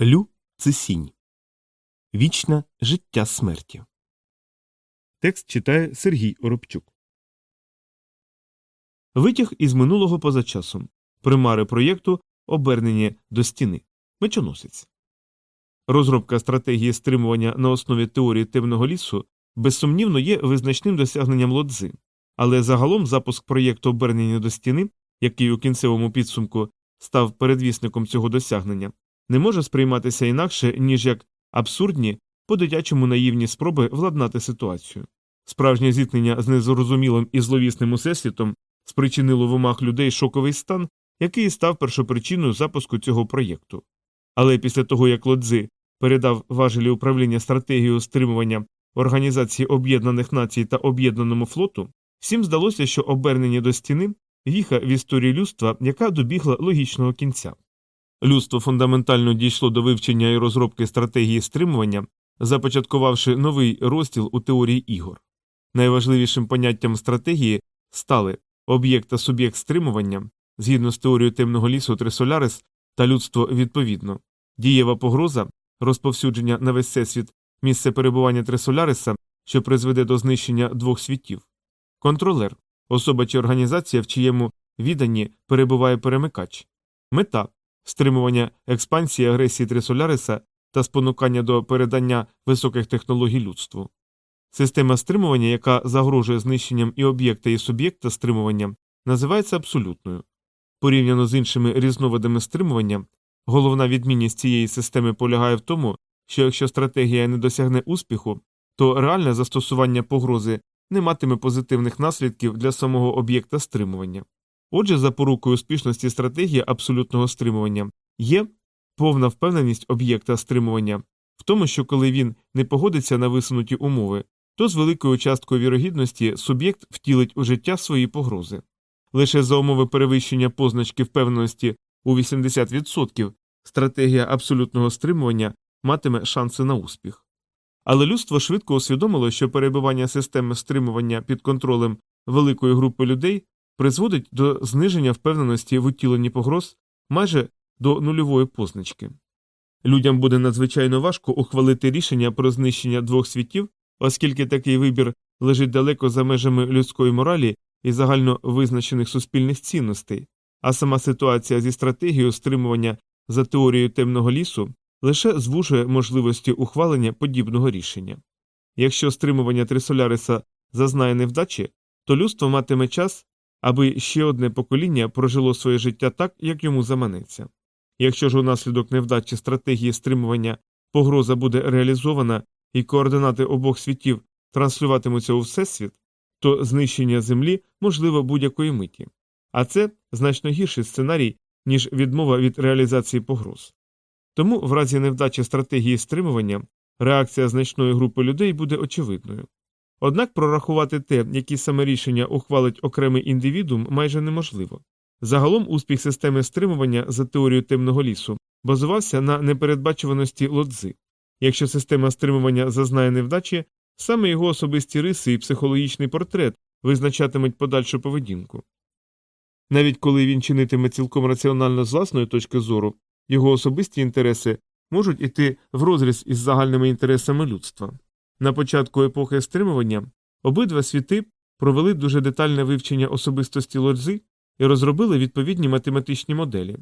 Лю це сінь. Вічне життя смерті. Текст читає Сергій Оробчук. Витяг із минулого поза часом. Примари проєкту Обернення до стіни. Мечоносець. Розробка стратегії стримування на основі теорії темного лісу безсумнівно є визначним досягненням лодзи, але загалом запуск проєкту обернення до стіни, який у кінцевому підсумку став передвісником цього досягнення, не може сприйматися інакше, ніж як абсурдні, по дитячому наївні спроби владнати ситуацію. Справжнє зіткнення з незрозумілим і зловісним усесвітом спричинило в умах людей шоковий стан, який став першопричиною запуску цього проєкту. Але після того, як Лодзи передав важелі управління стратегією стримування Організації Об'єднаних Націй та Об'єднаному флоту, всім здалося, що обернення до стіни віха в історії людства, яка добігла логічного кінця. Людство фундаментально дійшло до вивчення і розробки стратегії стримування, започаткувавши новий розділ у теорії ігор. Найважливішим поняттям стратегії стали об'єкт та суб'єкт стримування, згідно з теорією темного лісу Трисолярис та людство відповідно, дієва погроза, розповсюдження на весь всесвіт місце перебування Трисоляриса, що призведе до знищення двох світів, контролер, особа чи організація, в чиєму відданні перебуває перемикач, мета стримування експансії агресії Трисоляриса та спонукання до передання високих технологій людству. Система стримування, яка загрожує знищенням і об'єкта і суб'єкта стримування, називається абсолютною. Порівняно з іншими різновидами стримування, головна відмінність цієї системи полягає в тому, що якщо стратегія не досягне успіху, то реальне застосування погрози не матиме позитивних наслідків для самого об'єкта стримування. Отже, запорукою успішності стратегії абсолютного стримування є повна впевненість об'єкта стримування в тому, що коли він не погодиться на висунуті умови, то з великою часткою вірогідності суб'єкт втілить у життя свої погрози. Лише за умови перевищення позначки впевненості у 80% стратегія абсолютного стримування матиме шанси на успіх. Але людство швидко усвідомило, що перебування системи стримування під контролем великої групи людей призводить до зниження впевненості в утіленні погроз майже до нульової позначки. Людям буде надзвичайно важко ухвалити рішення про знищення двох світів, оскільки такий вибір лежить далеко за межами людської моралі і загально визначених суспільних цінностей, а сама ситуація зі стратегією стримування за теорією темного лісу лише звужує можливості ухвалення подібного рішення. Якщо стримування Трисоляриса зазнає невдачі, то людство матиме час, аби ще одне покоління прожило своє життя так, як йому заманеться. Якщо ж унаслідок невдачі стратегії стримування погроза буде реалізована і координати обох світів транслюватимуться у всесвіт, то знищення Землі можливо будь-якої миті. А це значно гірший сценарій, ніж відмова від реалізації погроз. Тому, в разі невдачі стратегії стримування, реакція значної групи людей буде очевидною. Однак прорахувати те, які саме рішення ухвалить окремий індивідум, майже неможливо. Загалом успіх системи стримування за теорією темного лісу базувався на непередбачуваності лодзи. Якщо система стримування зазнає невдачі, саме його особисті риси і психологічний портрет визначатимуть подальшу поведінку. Навіть коли він чинитиме цілком раціонально з власної точки зору, його особисті інтереси можуть іти врозріз із загальними інтересами людства. На початку епохи стримування обидва світи провели дуже детальне вивчення особистості лодзи і розробили відповідні математичні моделі.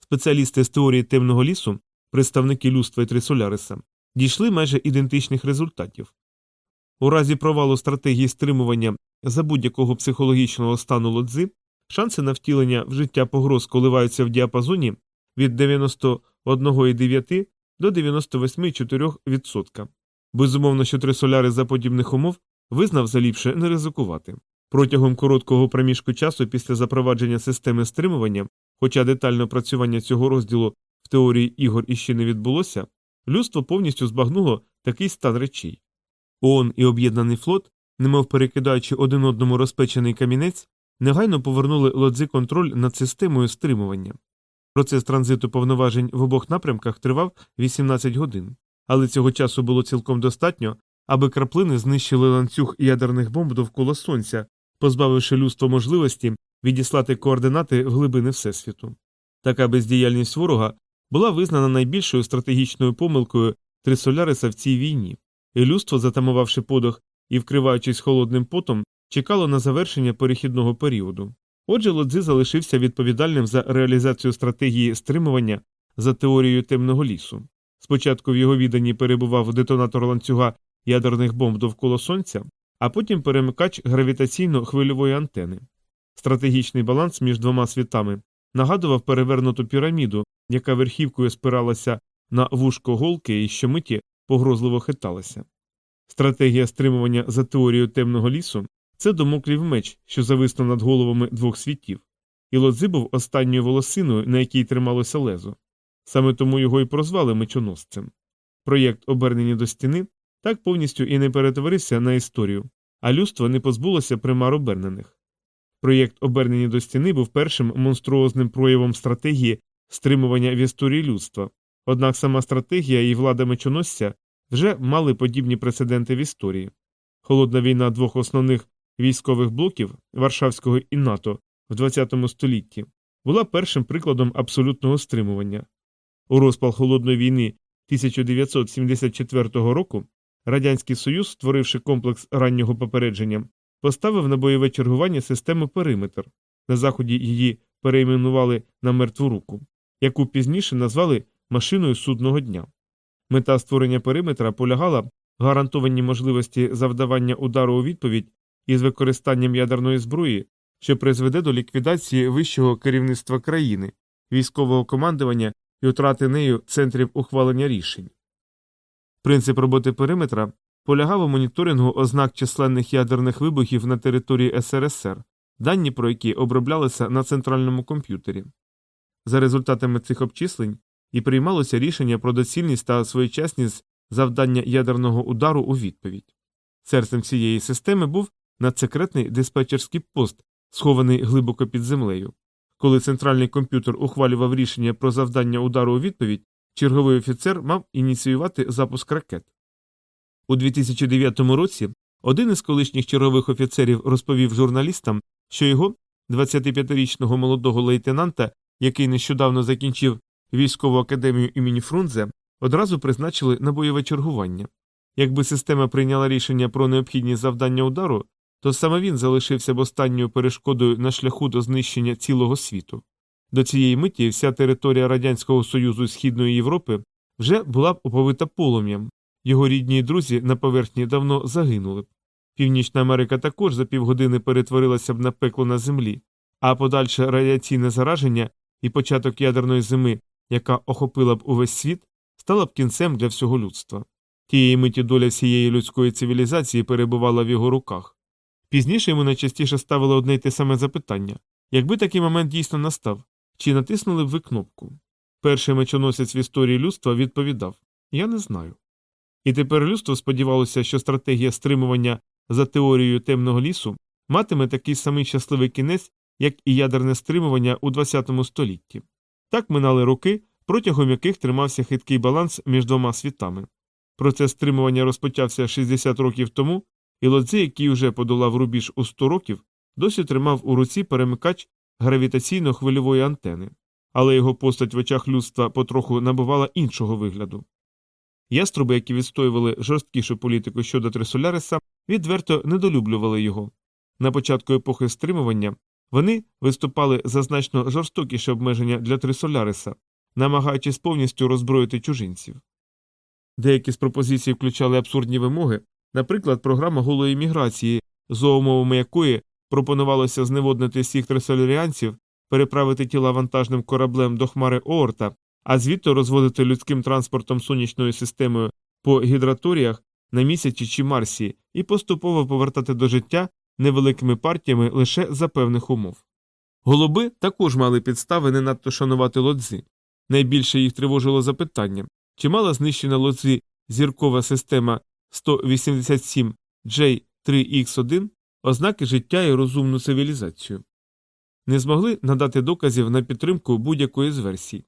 Спеціалісти з теорії темного лісу, представники людства і Трисоляриса, дійшли майже ідентичних результатів. У разі провалу стратегії стримування за будь-якого психологічного стану лодзи шанси на втілення в життя погроз коливаються в діапазоні від 91,9 до 98,4%. Безумовно, що Трисоляри за подібних умов визнав за ліпше не ризикувати. Протягом короткого проміжку часу після запровадження системи стримування, хоча детальне опрацювання цього розділу в теорії ігор іще не відбулося, людство повністю збагнуло такий стан речей. ООН і об'єднаний флот, немов перекидаючи один одному розпечений камінець, негайно повернули лодзи контроль над системою стримування. Процес транзиту повноважень в обох напрямках тривав 18 годин, але цього часу було цілком достатньо, аби краплини знищили ланцюг ядерних бомб довкола сонця, позбавивши людство можливості відіслати координати в глибини Всесвіту. Така бездіяльність ворога була визнана найбільшою стратегічною помилкою Трисоляриса в цій війні, і людство, затамувавши подох і вкриваючись холодним потом, чекало на завершення перехідного періоду. Отже, Лодзи залишився відповідальним за реалізацію стратегії стримування за теорією темного лісу. Спочатку в його відданні перебував детонатор ланцюга ядерних бомб довкола сонця, а потім перемикач гравітаційно-хвильової антени. Стратегічний баланс між двома світами нагадував перевернуту піраміду, яка верхівкою спиралася на вушко голки і щомиті погрозливо хиталася. Стратегія стримування за теорією темного лісу це домоклів меч, що зависнув над головами двох світів, і лодзи був останньою волосиною, на якій трималося лезо. Саме тому його і прозвали мечоносцем. Проєкт, обернені до стіни, так повністю і не перетворився на історію, а людство не позбулося примар обернених. Проєкт, обернені до стіни, був першим монструозним проявом стратегії стримування в історії людства, однак сама стратегія і влада мечоносця вже мали подібні прецеденти в історії. Холодна війна двох основних військових блоків Варшавського і НАТО в ХХ столітті була першим прикладом абсолютного стримування. У розпал холодної війни 1974 року Радянський Союз, створивши комплекс раннього попередження, поставив на бойове чергування систему периметр. На заході її перейменували на мертву руку, яку пізніше назвали машиною судного дня. Мета створення периметра полягала в гарантованій можливості завдавання удару у відповідь із використанням ядерної зброї, що призведе до ліквідації вищого керівництва країни, військового командування і втрати нею центрів ухвалення рішень. Принцип роботи периметра полягав у моніторингу ознак численних ядерних вибухів на території СРСР, дані про які оброблялися на центральному комп'ютері. За результатами цих обчислень і приймалося рішення про доцільність та своєчасність завдання ядерного удару у відповідь. Серцем цієї системи був надсекретний диспетчерський пост, схований глибоко під землею. Коли центральний комп'ютер ухвалював рішення про завдання удару у відповідь, черговий офіцер мав ініціювати запуск ракет. У 2009 році один із колишніх чергових офіцерів розповів журналістам, що його 25-річного молодого лейтенанта, який нещодавно закінчив військову академію імені Фрунзе, одразу призначили на бойове чергування. Якби система прийняла рішення про необхідність завдання удару, то саме він залишився б останньою перешкодою на шляху до знищення цілого світу. До цієї миті вся територія Радянського Союзу Східної Європи вже була б оповита полум'ям, його рідні друзі на поверхні давно загинули б. Північна Америка також за півгодини перетворилася б на пекло на землі, а подальше радіаційне зараження і початок ядерної зими, яка охопила б увесь світ, стала б кінцем для всього людства. Тієї миті доля всієї людської цивілізації перебувала в його руках. Пізніше йому найчастіше ставили одне й те саме запитання якби такий момент дійсно настав, чи натиснули б ви кнопку? Перший мечоносець в історії людства відповідав Я не знаю. І тепер людство сподівалося, що стратегія стримування за теорією темного лісу матиме такий самий щасливий кінець, як і ядерне стримування у ХХ столітті. Так минали роки, протягом яких тримався хиткий баланс між двома світами. Процес стримування розпочався 60 років тому, і лодзи, який уже подолав рубіж у 100 років, досі тримав у руці перемикач гравітаційно-хвильової антени, але його постать в очах людства потроху набувала іншого вигляду. Яструби, які відстоювали жорсткішу політику щодо Трисоляриса, відверто недолюблювали його. На початку епохи стримування вони виступали за значно жорстокіше обмеження для Трисоляриса, намагаючись повністю роззброїти чужинців. Деякі з пропозицій включали абсурдні вимоги, наприклад, програма голої міграції, за умовами якої пропонувалося зневоднити всіх трисоляріанців, переправити тіла вантажним кораблем до хмари Оорта, а звідти розводити людським транспортом сонячною системою по гідраторіях на місяці чи Марсі і поступово повертати до життя невеликими партіями лише за певних умов. Голуби також мали підстави не надто шанувати лодзи. Найбільше їх тривожило запитання чи мала знищена лодзи зіркова система 187 J3X1 ознаки життя і розумну цивілізацію. Не змогли надати доказів на підтримку будь-якої з версій.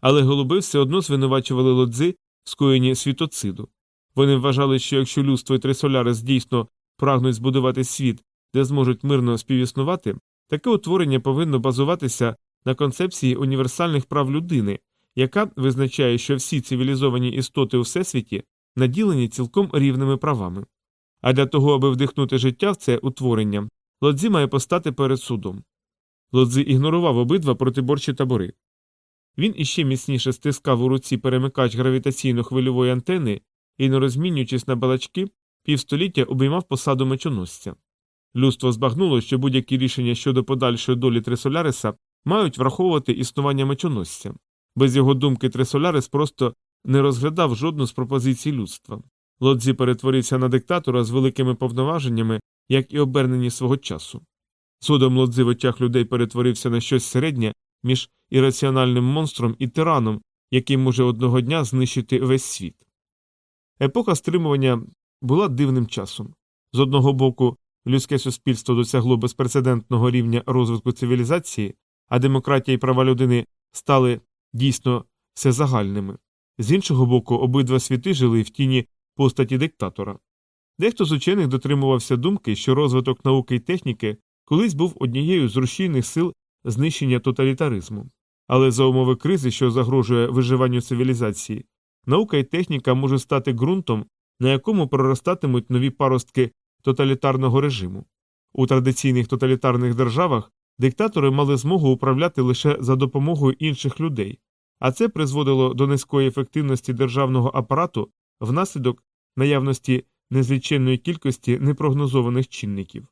Але голуби все одно звинувачували лодзи в скоєнні світоциду. Вони вважали, що якщо людство і Трисолярис дійсно прагнуть збудувати світ, де зможуть мирно співіснувати, таке утворення повинно базуватися на концепції універсальних прав людини, яка визначає, що всі цивілізовані істоти у всесвіті наділені цілком рівними правами. А для того, аби вдихнути життя в це утворення, Лодзі має постати перед судом. Лодзі ігнорував обидва протиборчі табори. Він іще міцніше стискав у руці перемикач гравітаційно-хвильової антени і, не розмінюючись на балачки, півстоліття обіймав посаду мечоносця. Людство збагнуло, що будь-які рішення щодо подальшої долі Трисоляриса мають враховувати існування мечоносця. Без його думки Трисолярис просто не розглядав жодну з пропозицій людства. Лодзі перетворився на диктатора з великими повноваженнями, як і обернені свого часу. Судом Лодзи в очах людей перетворився на щось середнє між ірраціональним монстром і тираном, який може одного дня знищити весь світ. Епоха стримування була дивним часом. З одного боку, людське суспільство досягло безпрецедентного рівня розвитку цивілізації, а демократія і права людини стали дійсно всезагальними. З іншого боку, обидва світи жили в тіні постаті диктатора. Дехто з учених дотримувався думки, що розвиток науки і техніки колись був однією з рушійних сил знищення тоталітаризму. Але за умови кризи, що загрожує виживанню цивілізації, наука і техніка можуть стати ґрунтом, на якому проростатимуть нові паростки тоталітарного режиму. У традиційних тоталітарних державах диктатори мали змогу управляти лише за допомогою інших людей, а це призводило до низької ефективності державного апарату внаслідок наявності незліченної кількості непрогнозованих чинників.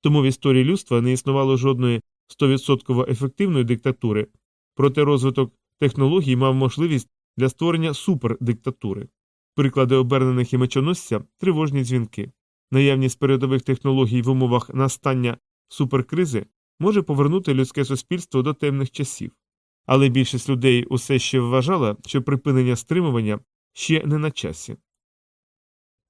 Тому в історії людства не існувало жодної 100% ефективної диктатури, проте розвиток технологій мав можливість для створення супердиктатури. Приклади обернених і мечоносця тривожні дзвінки. Наявність передових технологій в умовах настання суперкризи може повернути людське суспільство до темних часів. Але більшість людей усе ще вважала, що припинення стримування ще не на часі.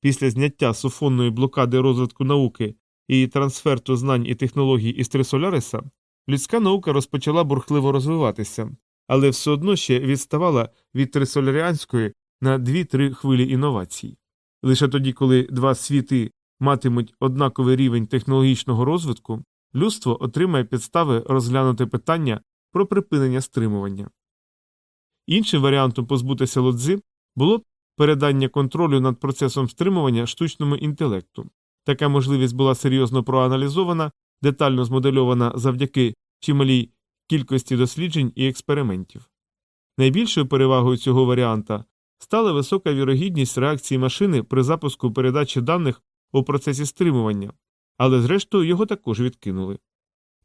Після зняття суфонної блокади розвитку науки і трансферту знань і технологій із Трисоляриса, людська наука розпочала бурхливо розвиватися, але все одно ще відставала від трисоляріанської на 2-3 хвилі інновацій. Лише тоді, коли два світи матимуть однаковий рівень технологічного розвитку, людство отримає підстави розглянути питання про припинення стримування. Іншим варіантом позбутися лодзи було передання контролю над процесом стримування штучному інтелекту. Така можливість була серйозно проаналізована, детально змодельована завдяки чималій кількості досліджень і експериментів. Найбільшою перевагою цього варіанта стала висока вірогідність реакції машини при запуску передачі даних у процесі стримування, але зрештою його також відкинули.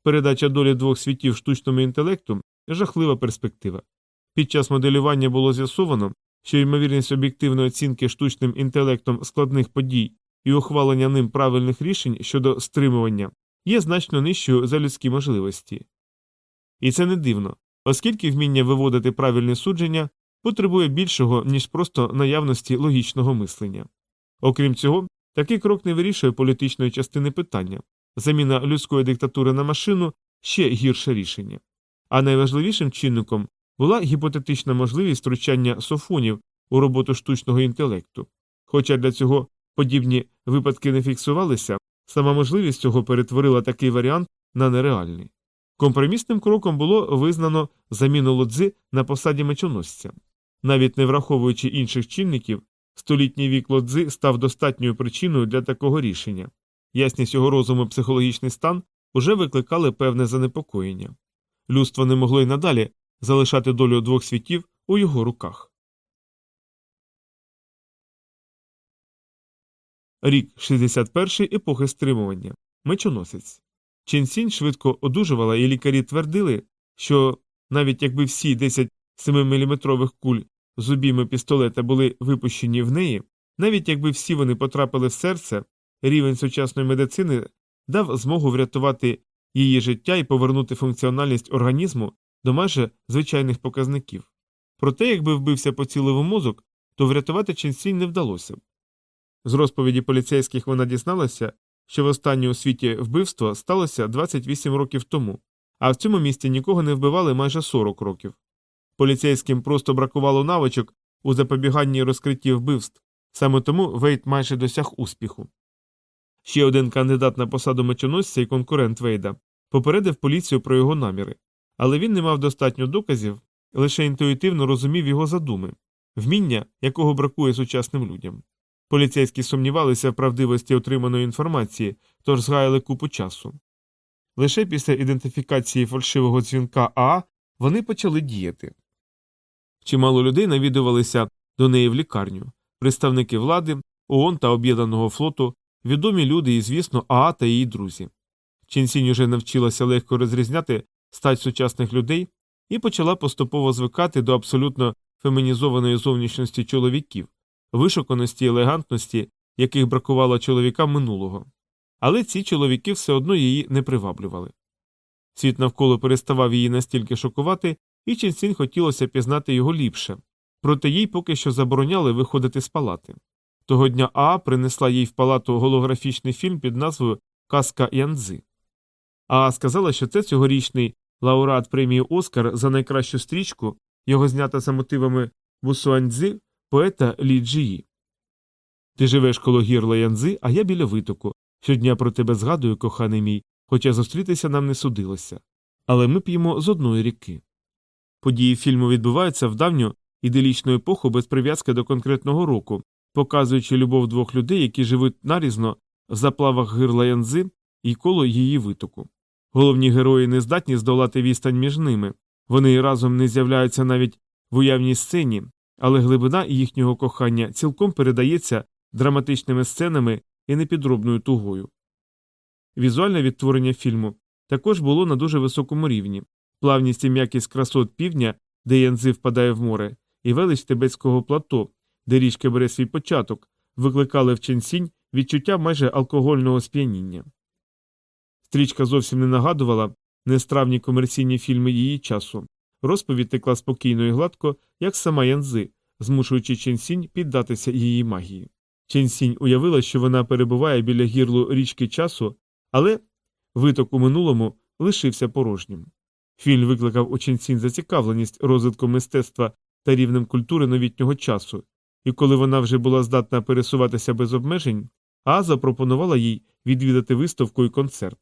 Передача долі двох світів штучному інтелекту жахлива перспектива. Під час моделювання було з'ясовано, що ймовірність об'єктивної оцінки штучним інтелектом складних подій і ухвалення ним правильних рішень щодо стримування є значно нижчою за людські можливості. І це не дивно, оскільки вміння виводити правильне судження потребує більшого, ніж просто наявності логічного мислення. Окрім цього, такий крок не вирішує політичної частини питання заміна людської диктатури на машину ще гірше рішення. А найважливішим чинником була гіпотетична можливість втручання софонів у роботу штучного інтелекту. Хоча для цього подібні випадки не фіксувалися, сама можливість цього перетворила такий варіант на нереальний. Компромісним кроком було визнано заміну лодзи на посаді мечоносця. Навіть не враховуючи інших чинників, столітній вік лодзи став достатньою причиною для такого рішення. Ясність його розуму і психологічний стан уже викликали певне занепокоєння. Людство не могло й надалі залишати долю двох світів у його руках. Рік 61 епохи стримування. Мечоносець. Ченсінь швидко одужувала, і лікарі твердили, що навіть якби всі 10 7-мм куль з обійми пістолета були випущені в неї, навіть якби всі вони потрапили в серце, рівень сучасної медицини дав змогу врятувати її життя і повернути функціональність організму до майже звичайних показників. Проте, якби вбився поцілив мозок, то врятувати Ченсінь не вдалося б. З розповіді поліцейських вона дізналася, що в останнє у світі вбивство сталося 28 років тому, а в цьому місті нікого не вбивали майже 40 років. Поліцейським просто бракувало навичок у запобіганні розкритті вбивств, саме тому Вейт майже досяг успіху. Ще один кандидат на посаду мечоносця і конкурент Вейда попередив поліцію про його наміри, але він не мав достатньо доказів, лише інтуїтивно розумів його задуми, вміння, якого бракує сучасним людям. Поліцейські сумнівалися в правдивості отриманої інформації, тож згаяли купу часу. Лише після ідентифікації фальшивого дзвінка Аа вони почали діяти. Чимало людей навідувалися до неї в лікарню, представники влади, ООН та Об'єднаного флоту, відомі люди і, звісно, Аа та її друзі. Ченсінь уже навчилася легко розрізняти стать сучасних людей і почала поступово звикати до абсолютно фемінізованої зовнішності чоловіків, вишуканості і елегантності, яких бракувало чоловікам минулого. Але ці чоловіки все одно її не приваблювали. Світ навколо переставав її настільки шокувати, і Ченсінь хотілося пізнати його ліпше, проте їй поки що забороняли виходити з палати. Того дня Аа принесла їй в палату голографічний фільм під назвою Казка Янзи. Аа сказала, що це цьогорічний лауреат премії Оскар за найкращу стрічку, його знята за мотивами Бусуаньцзи поета Лі Джиї. Ти живеш коло гірла Янзи, а я біля витоку. Щодня про тебе згадую, коханий мій, хоча зустрітися нам не судилося. Але ми п'ємо з одної ріки. Події фільму відбуваються в давню іделічну епоху без прив'язки до конкретного року, показуючи любов двох людей, які живуть нарізно в заплавах гирла Янзи і коло її витоку. Головні герої не здатні здолати відстань між ними, вони разом не з'являються навіть в уявній сцені, але глибина їхнього кохання цілком передається драматичними сценами і непідробною тугою. Візуальне відтворення фільму також було на дуже високому рівні плавність і м'якість красот півдня, де Янзи впадає в море, і велич Тибетського плато, де річка бере свій початок, викликали в Ченсінь відчуття майже алкогольного сп'яніння. Стрічка зовсім не нагадувала нестравні комерційні фільми її часу. Розповідь текла спокійно і гладко, як сама Янзи, змушуючи Ченсінь піддатися її магії. Ченсінь уявила, що вона перебуває біля гірлу річки часу, але виток у минулому лишився порожнім. Фільм викликав у Ченсінь зацікавленість розвитком мистецтва та рівнем культури новітнього часу, і коли вона вже була здатна пересуватися без обмежень, А запропонувала їй відвідати виставку і концерт.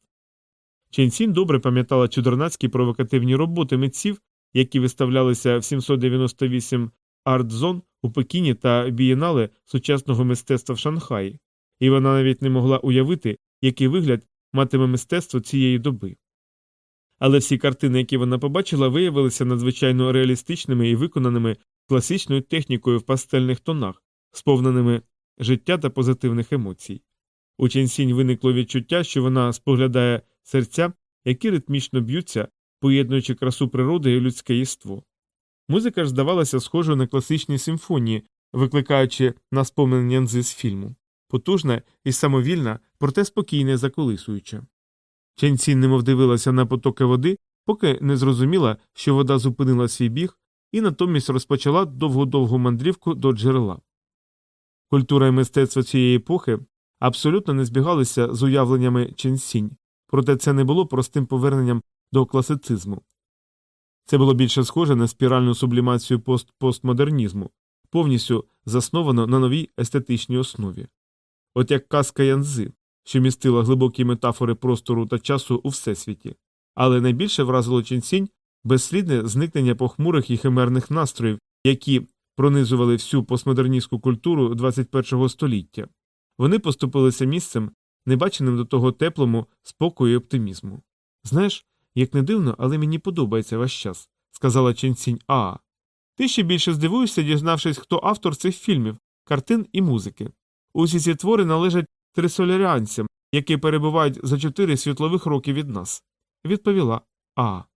Ченсінь добре пам'ятала чудернацькі провокативні роботи митців, які виставлялися в 798 арт-зон у Пекіні та бієнале сучасного мистецтва в Шанхаї, і вона навіть не могла уявити, який вигляд матиме мистецтво цієї доби. Але всі картини, які вона побачила, виявилися надзвичайно реалістичними і виконаними класичною технікою в пастельних тонах, сповненими життя та позитивних емоцій. У Ченсінь виникло відчуття, що вона споглядає серця, які ритмічно б'ються, поєднуючи красу природи і людське єство. Музика ж здавалася схожою на класичні симфонії, викликаючи на споминання нзи з фільму, потужна і самовільна, проте спокійна і заколисуюча. Ченсін немов дивилася на потоки води, поки не зрозуміла, що вода зупинила свій біг, і натомість розпочала довго-довгу мандрівку до джерела. Культура і мистецтво цієї епохи абсолютно не збігалися з уявленнями Ченсінь, проте це не було простим поверненням до класицизму. Це було більше схоже на спіральну сублімацію пост постмодернізму, повністю засновано на новій естетичній основі. От як казка Янзи, що містила глибокі метафори простору та часу у всесвіті, але найбільше вразило ченсінь безслідне зникнення похмурих і химерних настроїв, які пронизували всю постмодерністську культуру ХХІ століття. Вони поступилися місцем, небаченим до того теплому спокою і оптимізму. Знаєш, як не дивно, але мені подобається ваш час, сказала Ченсінь Аа. Ти ще більше здивуєшся, дізнавшись, хто автор цих фільмів, картин і музики. Усі ці твори належать трисоляріанцям, які перебувають за чотири світлових роки від нас, відповіла Аа.